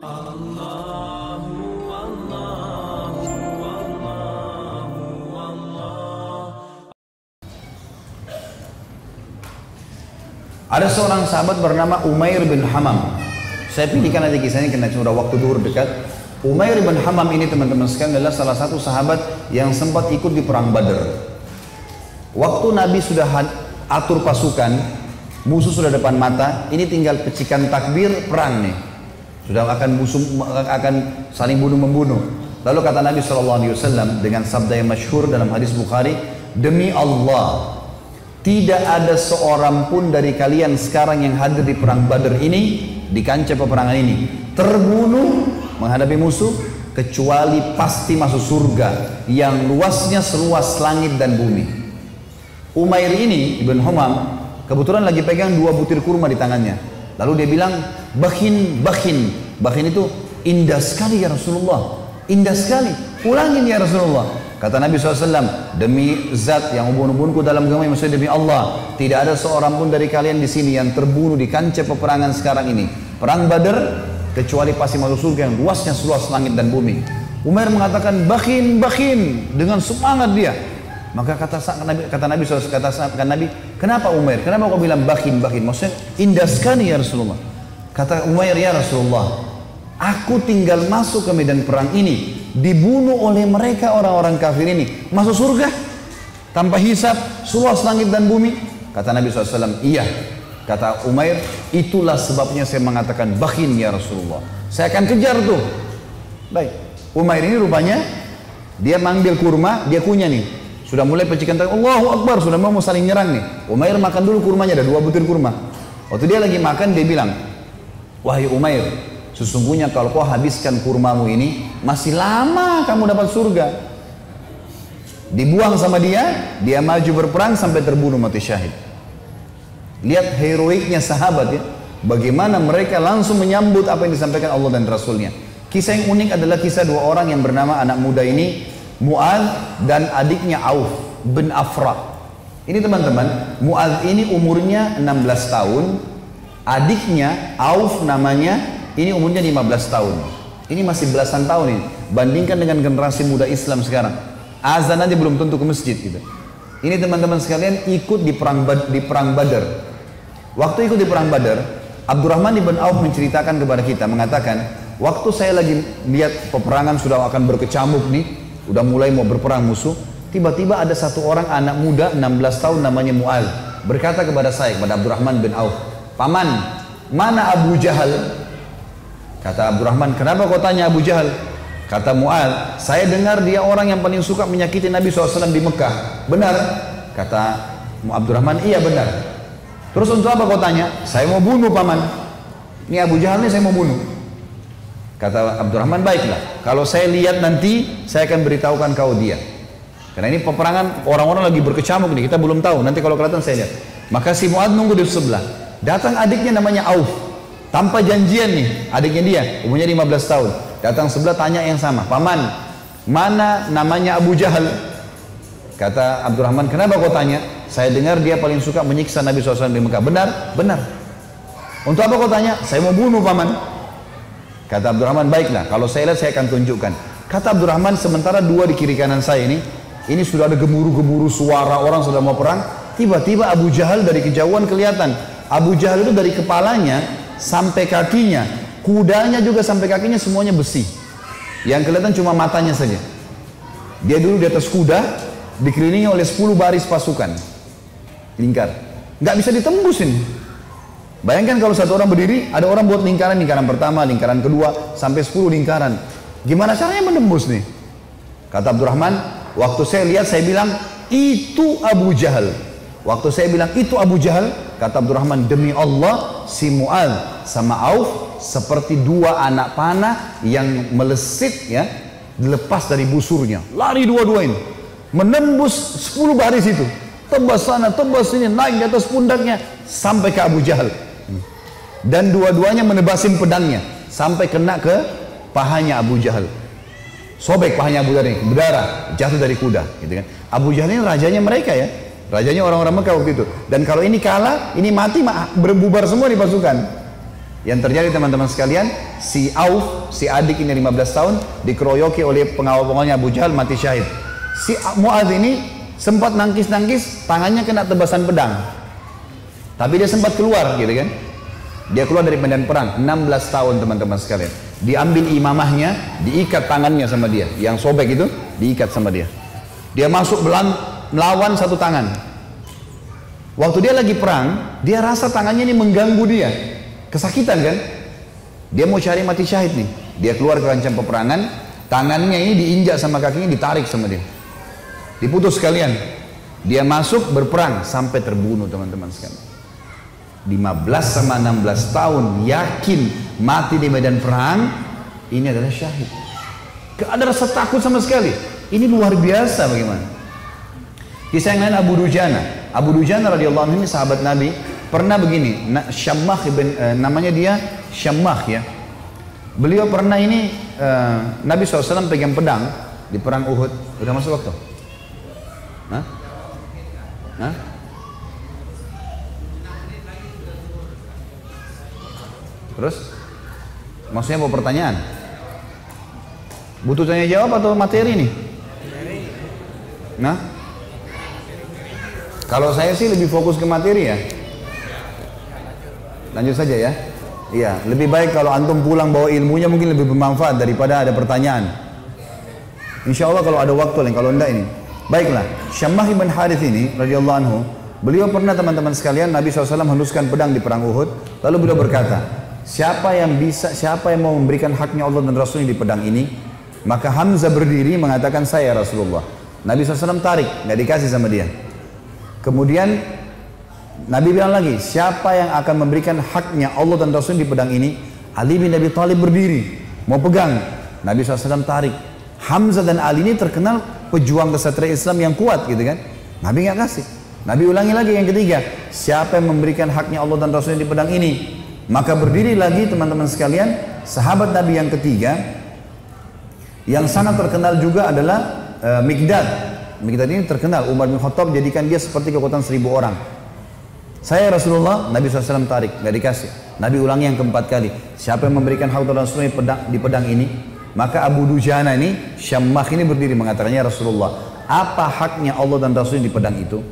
Ada seorang sahabat bernama Umair bin Hamam. Saya pilihkan aja kisahnya karena sudah waktu duhur dekat. Umair bin Hamam ini teman-teman sekalian adalah salah satu sahabat yang sempat ikut di perang Badar. Waktu Nabi sudah atur pasukan, musuh sudah depan mata, ini tinggal pecikan takbir perang nih. Sudah akan musuh akan saling bunuh membunuh. Lalu kata Nabi SAW dengan sabda yang masyhur dalam hadis Bukhari, demi Allah, tidak ada seorang pun dari kalian sekarang yang hadir di perang Badar ini, di kancah peperangan ini, terbunuh menghadapi musuh, kecuali pasti masuk surga yang luasnya seluas langit dan bumi. Umair ini, Ibn Humam, kebetulan lagi pegang dua butir kurma di tangannya. Lalu dia bilang, bakin, bakin. Bakin itu indah sekali ya Rasulullah. Indah sekali. Ulangin ya Rasulullah. Kata Nabi SAW, demi zat yang ubun-ubunku dalam agama maksudnya demi Allah, tidak ada seorang pun dari kalian di sini yang terbunuh di kancah peperangan sekarang ini. Perang Badar, kecuali pasti masuk surga yang luasnya seluas langit dan bumi. Umar mengatakan, bakin, bakin, dengan semangat dia. Maka kata Nabi, kata Nabi SAW, kata kata Nabi, kenapa Umar? Kenapa kau bilang bakin, bakin? Maksudnya indah sekali ya Rasulullah. Kata Umar ya Rasulullah, aku tinggal masuk ke medan perang ini. Dibunuh oleh mereka orang-orang kafir ini. Masuk surga. Tanpa hisap seluas langit dan bumi. Kata Nabi SAW iya. Kata Umair itulah sebabnya saya mengatakan bakin ya Rasulullah saya akan kejar tuh. Baik. Umair ini rupanya dia manggil kurma dia kunyah nih. Sudah mulai pecikan tangan. Allahu Akbar sudah mau saling nyerang nih. Umair makan dulu kurmanya ada dua butir kurma. Waktu dia lagi makan dia bilang wahai Umair Sesungguhnya kalau kau habiskan kurmamu ini, masih lama kamu dapat surga. Dibuang sama dia, dia maju berperang sampai terbunuh mati syahid. Lihat heroiknya sahabat ya. Bagaimana mereka langsung menyambut apa yang disampaikan Allah dan Rasulnya. Kisah yang unik adalah kisah dua orang yang bernama anak muda ini, Mu'ad dan adiknya Auf bin Afra. Ini teman-teman, Mu'ad ini umurnya 16 tahun, adiknya Auf namanya ini umurnya 15 tahun. Ini masih belasan tahun ini. Bandingkan dengan generasi muda Islam sekarang. Azan aja belum tentu ke masjid gitu. Ini teman-teman sekalian ikut di perang di perang Badar. Waktu ikut di perang Badar, Abdurrahman ibn Auf menceritakan kepada kita mengatakan, waktu saya lagi lihat peperangan sudah akan berkecamuk nih, udah mulai mau berperang musuh, tiba-tiba ada satu orang anak muda 16 tahun namanya Mu'al berkata kepada saya kepada Abdurrahman bin Auf, "Paman, mana Abu Jahal?" Kata Abdurrahman, kenapa kau tanya Abu Jahal? Kata Mu'ad, saya dengar dia orang yang paling suka menyakiti Nabi SAW di Mekah. Benar? Kata Abdurrahman, iya benar. Terus untuk apa kau tanya? Saya mau bunuh paman. Ini Abu Jahal ini saya mau bunuh. Kata Abdurrahman, baiklah. Kalau saya lihat nanti, saya akan beritahukan kau dia. Karena ini peperangan orang-orang lagi berkecamuk nih, kita belum tahu. Nanti kalau kelihatan saya lihat. Maka si Mu'ad nunggu di sebelah. Datang adiknya namanya Auf. Tanpa janjian nih, adiknya dia, umurnya 15 tahun. Datang sebelah tanya yang sama, paman, mana namanya Abu Jahal? Kata Abdurrahman, kenapa kau tanya? Saya dengar dia paling suka menyiksa Nabi SAW di Mekah. Benar? Benar. Untuk apa kau tanya? Saya mau bunuh paman. Kata Abdurrahman, baiklah. Kalau saya lihat saya akan tunjukkan. Kata Abdurrahman, sementara dua di kiri kanan saya ini, ini sudah ada gemuruh-gemuruh suara orang sudah mau perang. Tiba-tiba Abu Jahal dari kejauhan kelihatan. Abu Jahal itu dari kepalanya sampai kakinya, kudanya juga sampai kakinya semuanya besi. Yang kelihatan cuma matanya saja. Dia dulu di atas kuda, dikelilingi oleh 10 baris pasukan. Lingkar. Nggak bisa ditembusin. Bayangkan kalau satu orang berdiri, ada orang buat lingkaran, lingkaran pertama, lingkaran kedua, sampai 10 lingkaran. Gimana caranya menembus nih? Kata Abdurrahman, waktu saya lihat saya bilang, itu Abu Jahal. Waktu saya bilang, itu Abu Jahal, kata Abdurrahman, demi Allah, si Mu'ad sama Auf seperti dua anak panah yang melesit ya dilepas dari busurnya. Lari dua-dua ini. Menembus 10 baris itu. Tebas sana tebas sini naik di atas pundaknya sampai ke Abu Jahal. Dan dua-duanya menebasin pedangnya sampai kena ke pahanya Abu Jahal. Sobek pahanya Abu Jahal ini berdarah jatuh dari kuda gitu kan. Abu Jahal ini rajanya mereka ya. Rajanya orang-orang Mekah waktu itu. Dan kalau ini kalah, ini mati berbubar semua di pasukan. Yang terjadi teman-teman sekalian, si Auf, si adik ini 15 tahun, dikeroyoki oleh pengawal-pengawalnya Abu Jahal mati syahid. Si Mu'adh ini sempat nangkis-nangkis, tangannya kena tebasan pedang. Tapi dia sempat keluar gitu kan. Dia keluar dari medan perang, 16 tahun teman-teman sekalian. Diambil imamahnya, diikat tangannya sama dia. Yang sobek itu, diikat sama dia. Dia masuk belan, melawan satu tangan. Waktu dia lagi perang, dia rasa tangannya ini mengganggu dia. Kesakitan kan? Dia mau cari mati syahid nih. Dia keluar ke kancah peperangan, tangannya ini diinjak sama kakinya, ditarik sama dia. Diputus sekalian. Dia masuk berperang sampai terbunuh teman-teman sekalian. 15 sama 16 tahun yakin mati di medan perang ini adalah syahid. Gak ada rasa takut sama sekali. Ini luar biasa bagaimana. Kisah yang lain Abu Dujana. Abu Dujana radhiyallahu anhu ini sahabat Nabi pernah begini, Syammah ibn, eh, namanya dia Syammah ya. Beliau pernah ini eh, Nabi SAW pegang pedang di perang Uhud. Udah masuk waktu? Hah? Hah? Terus? Maksudnya mau pertanyaan? Butuh tanya jawab atau materi nih? Nah? Kalau saya sih lebih fokus ke materi ya. Lanjut saja ya. Iya, lebih baik kalau antum pulang bawa ilmunya mungkin lebih bermanfaat daripada ada pertanyaan. Insya Allah kalau ada waktu lain, kalau enggak ini. Baiklah, Syammah ibn Harith ini radhiyallahu anhu, beliau pernah teman-teman sekalian Nabi SAW henuskan pedang di perang Uhud, lalu beliau berkata, siapa yang bisa, siapa yang mau memberikan haknya Allah dan Rasulnya di pedang ini, maka Hamzah berdiri mengatakan saya Rasulullah. Nabi SAW tarik, nggak dikasih sama dia. Kemudian Nabi bilang lagi, siapa yang akan memberikan haknya Allah dan Rasul di pedang ini? Ali bin Abi Thalib berdiri, mau pegang. Nabi SAW tarik. Hamzah dan Ali ini terkenal pejuang kesatria Islam yang kuat gitu kan. Nabi nggak kasih. Nabi ulangi lagi yang ketiga, siapa yang memberikan haknya Allah dan Rasul di pedang ini? Maka berdiri lagi teman-teman sekalian, sahabat Nabi yang ketiga, yang sangat terkenal juga adalah uh, Mikdad. Mikdad ini terkenal, Umar bin Khattab jadikan dia seperti kekuatan seribu orang. Saya Rasulullah, Nabi SAW tarik, nggak dikasih. Nabi ulangi yang keempat kali. Siapa yang memberikan hak Rasulullah di pedang, di pedang ini? Maka Abu Dujana ini, Syammah ini berdiri mengatakannya Rasulullah. Apa haknya Allah dan Rasul di pedang itu?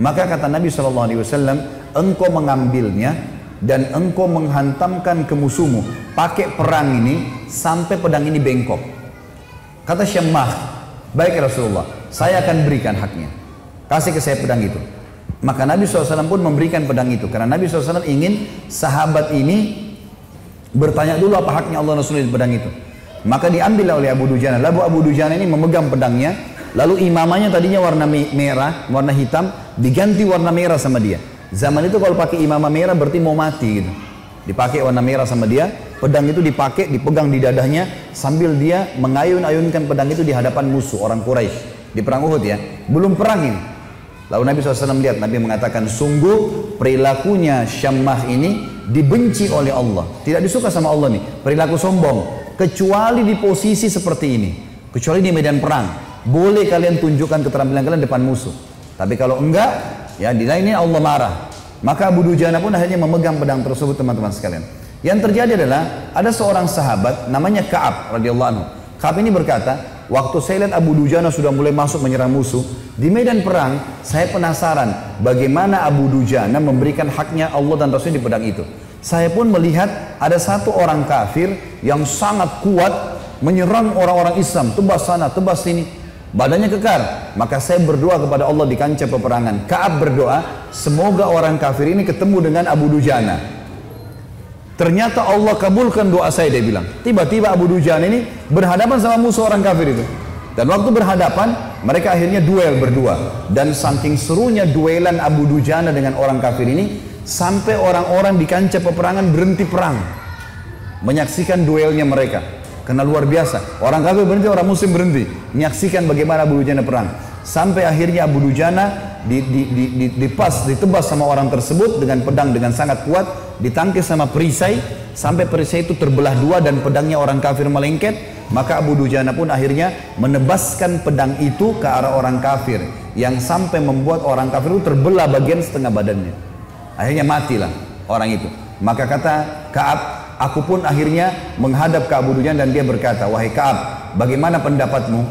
Maka kata Nabi SAW, engkau mengambilnya dan engkau menghantamkan ke musuhmu. Pakai perang ini sampai pedang ini bengkok. Kata Syammah, baik Rasulullah, saya akan berikan haknya. Kasih ke saya pedang itu. Maka Nabi SAW pun memberikan pedang itu. Karena Nabi SAW ingin sahabat ini bertanya dulu apa haknya Allah Rasul di pedang itu. Maka diambil oleh Abu Dujana. Lalu Abu Dujana ini memegang pedangnya. Lalu imamanya tadinya warna merah, warna hitam, diganti warna merah sama dia. Zaman itu kalau pakai imamah merah berarti mau mati gitu. Dipakai warna merah sama dia, pedang itu dipakai, dipegang di dadahnya sambil dia mengayun-ayunkan pedang itu di hadapan musuh orang Quraisy di perang Uhud ya. Belum perang ini. Lalu Nabi SAW lihat, Nabi mengatakan, sungguh perilakunya Syammah ini dibenci oleh Allah. Tidak disuka sama Allah nih, perilaku sombong. Kecuali di posisi seperti ini. Kecuali di medan perang. Boleh kalian tunjukkan keterampilan kalian depan musuh. Tapi kalau enggak, ya di lainnya Allah marah. Maka Abu Dujana pun akhirnya memegang pedang tersebut teman-teman sekalian. Yang terjadi adalah ada seorang sahabat namanya Kaab radhiyallahu anhu. Kaab ini berkata, Waktu saya lihat Abu Dujana sudah mulai masuk menyerang musuh, di medan perang saya penasaran bagaimana Abu Dujana memberikan haknya Allah dan Rasul di pedang itu. Saya pun melihat ada satu orang kafir yang sangat kuat menyerang orang-orang Islam, tebas sana, tebas sini. Badannya kekar. Maka saya berdoa kepada Allah di kancah peperangan. Kaab berdoa, semoga orang kafir ini ketemu dengan Abu Dujana. Ternyata Allah kabulkan doa saya dia bilang. Tiba-tiba Abu Dujan ini berhadapan sama musuh orang kafir itu. Dan waktu berhadapan, mereka akhirnya duel berdua. Dan saking serunya duelan Abu Dujana dengan orang kafir ini, sampai orang-orang di kancah peperangan berhenti perang. Menyaksikan duelnya mereka. Karena luar biasa. Orang kafir berhenti, orang muslim berhenti. Menyaksikan bagaimana Abu Dujana perang. Sampai akhirnya Abu Dujana di, di, di, di, dipas, ditebas sama orang tersebut dengan pedang dengan sangat kuat, ditangkis sama perisai, sampai perisai itu terbelah dua dan pedangnya orang kafir melengket, maka Abu Dujana pun akhirnya menebaskan pedang itu ke arah orang kafir, yang sampai membuat orang kafir itu terbelah bagian setengah badannya. Akhirnya matilah orang itu. Maka kata Kaab, aku pun akhirnya menghadap ke Abu Dujan dan dia berkata, wahai Kaab, bagaimana pendapatmu?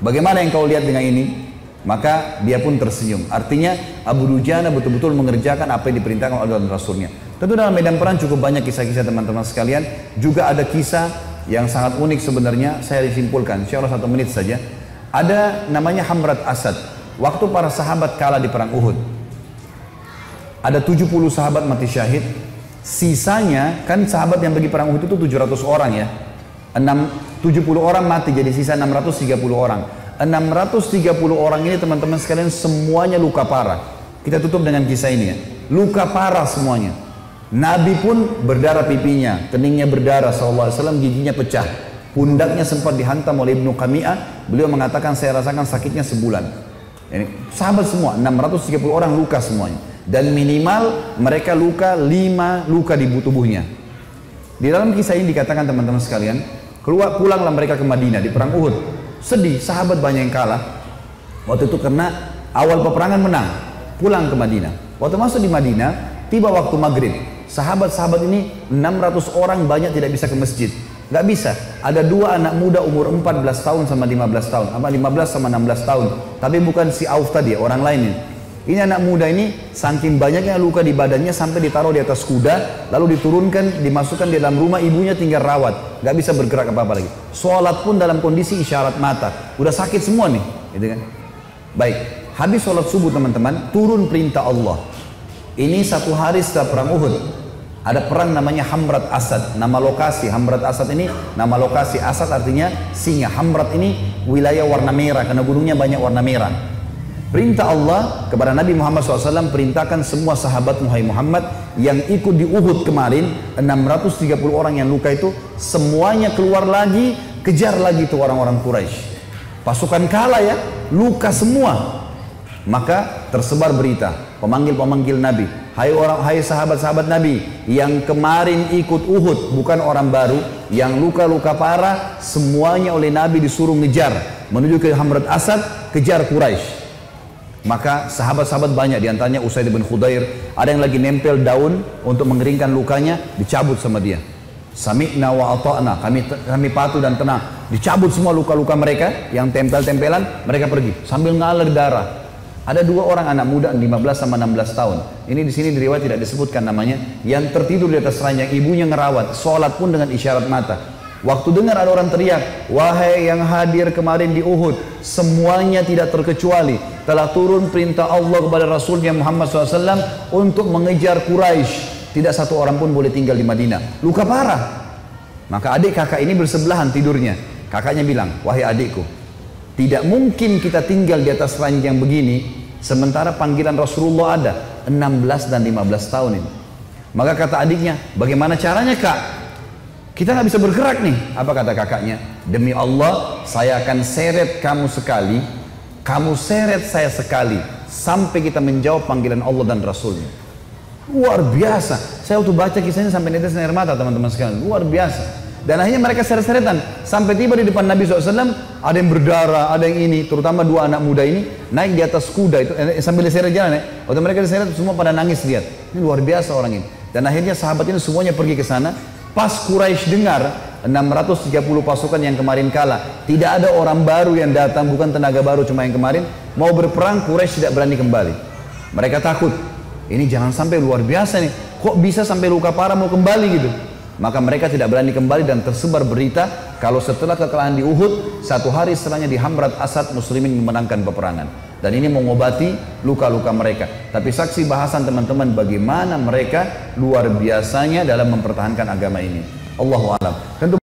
Bagaimana yang kau lihat dengan ini? Maka dia pun tersenyum. Artinya Abu Dujana betul-betul mengerjakan apa yang diperintahkan oleh Rasulnya. Tentu dalam medan perang cukup banyak kisah-kisah teman-teman sekalian. Juga ada kisah yang sangat unik sebenarnya. Saya disimpulkan, insya Allah satu menit saja. Ada namanya Hamrat Asad. Waktu para sahabat kalah di perang Uhud. Ada 70 sahabat mati syahid. Sisanya, kan sahabat yang pergi perang Uhud itu 700 orang ya. 6, 70 orang mati, jadi sisa 630 orang. 630 orang ini teman-teman sekalian semuanya luka parah. Kita tutup dengan kisah ini ya. Luka parah semuanya. Nabi pun berdarah pipinya, keningnya berdarah SAW, giginya pecah. Pundaknya sempat dihantam oleh Ibnu Qami'ah, beliau mengatakan saya rasakan sakitnya sebulan. Ini sahabat semua, 630 orang luka semuanya. Dan minimal mereka luka 5 luka di tubuhnya. Di dalam kisah ini dikatakan teman-teman sekalian, keluar pulanglah mereka ke Madinah di perang Uhud. Sedih, sahabat banyak yang kalah. Waktu itu karena awal peperangan menang, pulang ke Madinah. Waktu masuk di Madinah, tiba waktu maghrib. Sahabat-sahabat ini 600 orang banyak tidak bisa ke masjid. Gak bisa. Ada dua anak muda umur 14 tahun sama 15 tahun. Apa 15 sama 16 tahun. Tapi bukan si Auf tadi, orang lain ini. Ini anak muda ini saking banyaknya luka di badannya sampai ditaruh di atas kuda, lalu diturunkan, dimasukkan di dalam rumah ibunya tinggal rawat, nggak bisa bergerak apa-apa lagi. Sholat pun dalam kondisi isyarat mata, udah sakit semua nih, gitu kan? Baik, habis sholat subuh teman-teman, turun perintah Allah. Ini satu hari setelah perang Uhud. Ada perang namanya Hamrat Asad. Nama lokasi Hamrat Asad ini nama lokasi Asad artinya singa. Hamrat ini wilayah warna merah karena gunungnya banyak warna merah. Perintah Allah kepada Nabi Muhammad SAW perintahkan semua sahabat Muhammad yang ikut di Uhud kemarin 630 orang yang luka itu semuanya keluar lagi kejar lagi itu orang-orang Quraisy. Pasukan kalah ya, luka semua. Maka tersebar berita, pemanggil-pemanggil Nabi, hai orang hai sahabat-sahabat Nabi yang kemarin ikut Uhud bukan orang baru, yang luka-luka parah semuanya oleh Nabi disuruh ngejar menuju ke Hamrat Asad, kejar Quraisy. Maka sahabat-sahabat banyak di antaranya Usaid bin Khudair ada yang lagi nempel daun untuk mengeringkan lukanya dicabut sama dia. Sami'na wa ata'na kami kami patuh dan tenang. Dicabut semua luka-luka mereka yang tempel-tempelan, mereka pergi sambil ngalir darah. Ada dua orang anak muda 15 sama 16 tahun. Ini di sini di riwayat tidak disebutkan namanya yang tertidur di atas ranjang ibunya ngerawat, sholat pun dengan isyarat mata. Waktu dengar ada orang teriak, wahai yang hadir kemarin di Uhud, semuanya tidak terkecuali telah turun perintah Allah kepada Rasulnya Muhammad SAW untuk mengejar Quraisy. Tidak satu orang pun boleh tinggal di Madinah. Luka parah. Maka adik kakak ini bersebelahan tidurnya. Kakaknya bilang, wahai adikku, tidak mungkin kita tinggal di atas ranjang begini, sementara panggilan Rasulullah ada 16 dan 15 tahun ini. Maka kata adiknya, bagaimana caranya kak? Kita nggak bisa bergerak nih. Apa kata kakaknya? Demi Allah, saya akan seret kamu sekali, kamu seret saya sekali, sampai kita menjawab panggilan Allah dan Rasulnya. Luar biasa. Saya waktu baca kisahnya sampai netes air mata teman-teman sekalian. Luar biasa. Dan akhirnya mereka seret-seretan sampai tiba di depan Nabi SAW ada yang berdarah, ada yang ini, terutama dua anak muda ini naik di atas kuda itu eh, sambil diseret jalan ya. Waktu mereka diseret semua pada nangis lihat. Ini luar biasa orang ini. Dan akhirnya sahabat ini semuanya pergi ke sana Pas Quraisy dengar 630 pasukan yang kemarin kalah, tidak ada orang baru yang datang, bukan tenaga baru cuma yang kemarin, mau berperang Quraisy tidak berani kembali. Mereka takut. Ini jangan sampai luar biasa nih. Kok bisa sampai luka parah mau kembali gitu? Maka mereka tidak berani kembali dan tersebar berita kalau setelah kekalahan di Uhud, satu hari setelahnya di Hamrat Asad muslimin memenangkan peperangan. Dan ini mengobati luka-luka mereka. Tapi saksi bahasan teman-teman bagaimana mereka luar biasanya dalam mempertahankan agama ini. Allahu alam. Tentu